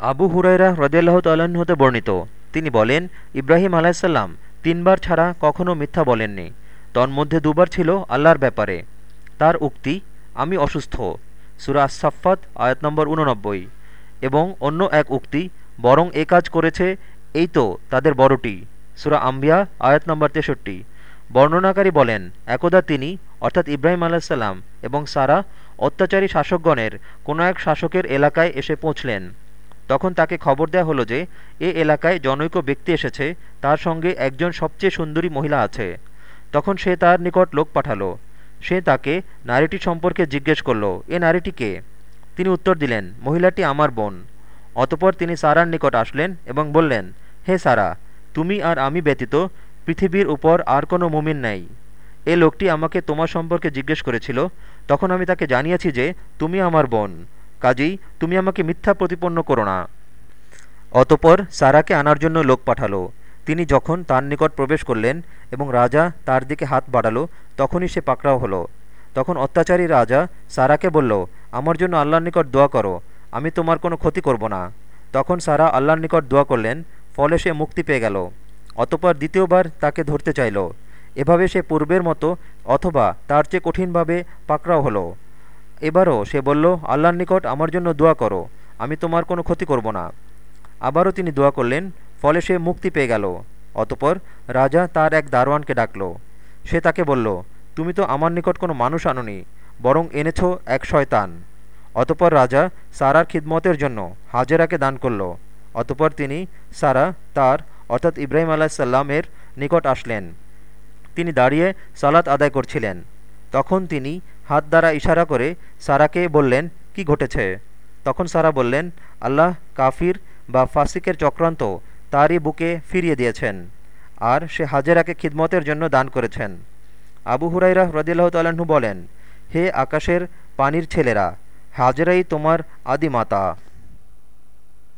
আবু হুরাইরা হ্রদিয়াল্লাহ তাল্লাহ্ন হতে বর্ণিত। তিনি বলেন, ইব্রাহিম আলাইসাল্লাম তিনবার ছাড়া কখনও মিথ্যা বলেননি। তন্মধ্যে দুবার ছিল আল্লাহর ব্যাপারে। তার উক্তি, আমি অসুস্থ। সুরা সাফাত আয়াত নম্বর উননব্বই এবং অন্য এক উক্তি, বরং এ কাজ করেছে, এই তো তাদের বড়টি। সুরা আম্বিয়া, আয়াত নম্বর তেষট্টি। বর্ণনাকারী বলেন, একদা তিনি, অর্থাৎ ইব্রাহিম আলাহিসাল্লাম এবং সারা অত্যাচারী শাসকগণের কোনো এক শাসকের এলাকায় এসে পৌঁছলেন। তখন তাকে খবর দেয়া হলো যে, এ এলাকায় জনৈক ব্যক্তি এসেছে, তার সঙ্গে একজন সবচেয়ে সুন্দরী মহিলা আছে। তখন সে তার নিকট লোক পাঠালো। সে তাকে নারীটি সম্পর্কে জিজ্ঞেস করল, এ নারীটি কে? তিনি উত্তর দিলেন, মহিলাটি আমার বোন। অতপর তিনি সারার নিকট আসলেন এবং বললেন, হে সারা, তুমি আর আমি ব্যতীত পৃথিবীর উপর আর কোনো মুমিন নাই। এ লোকটি আমাকে তোমার সম্পর্কে জিজ্ঞেস করেছিল, তখন আমি তাকে জানিয়েছি যে, তুমি আমার বোন। কাজেই তুমি আমাকে মিথ্যা প্রতিপন্ন করো না। অতপর সারাকে আনার জন্য লোক পাঠালো। তিনি যখন তার নিকট প্রবেশ করলেন এবং রাজা তার দিকে হাত বাড়ালো, তখনই সে পাকড়াও হলো। তখন অত্যাচারী রাজা সারাকে বলল, আমার জন্য আল্লাহর নিকট দোয়া করো, আমি তোমার কোনো ক্ষতি করব না। তখন সারা আল্লাহর নিকট দোয়া করলেন, ফলে সে মুক্তি পেয়ে গেল। অতপর দ্বিতীয়বার তাকে ধরতে চাইল। এভাবে সে পূর্বের মতো অথবা তার চেয়ে কঠিনভাবে পাকড়াও হলো। এবারও সে বলল, আল্লাহর নিকট আমার জন্য দোয়া করো, আমি তোমার কোনো ক্ষতি করব না। আবারও তিনি দোয়া করলেন, ফলে সে মুক্তি পেয়ে গেল। অতপর রাজা তার এক দারোয়ানকে ডাকল। সে তাকে বলল, তুমি তো আমার নিকট কোনো মানুষ আনোনি, বরং এনেছ এক শয়তান। অতপর রাজা সারার খিদমতের জন্য হাজেরাকে দান করল। অতপর তিনি সারা তার, অর্থাৎ ইব্রাহিম আলাহিসাল্লামের নিকট আসলেন। তিনি দাঁড়িয়ে সালাত আদায় করছিলেন। তখন তিনি হাত দ্বারা ইশারা করে সারাকে বললেন, কি ঘটেছে? তখন সারা বললেন, আল্লাহ কাফির বা ফাসিকের চক্রান্ত তারই বুকে ফিরিয়ে দিয়েছেন আর সে হাজেরাকে খিদমতের জন্য দান করেছেন। আবু হুরাইরা রদিল্লাহ তাল্লাহ্ন বলেন, হে আকাশের পানির ছেলেরা, হাজেরাই তোমার আদি মাতা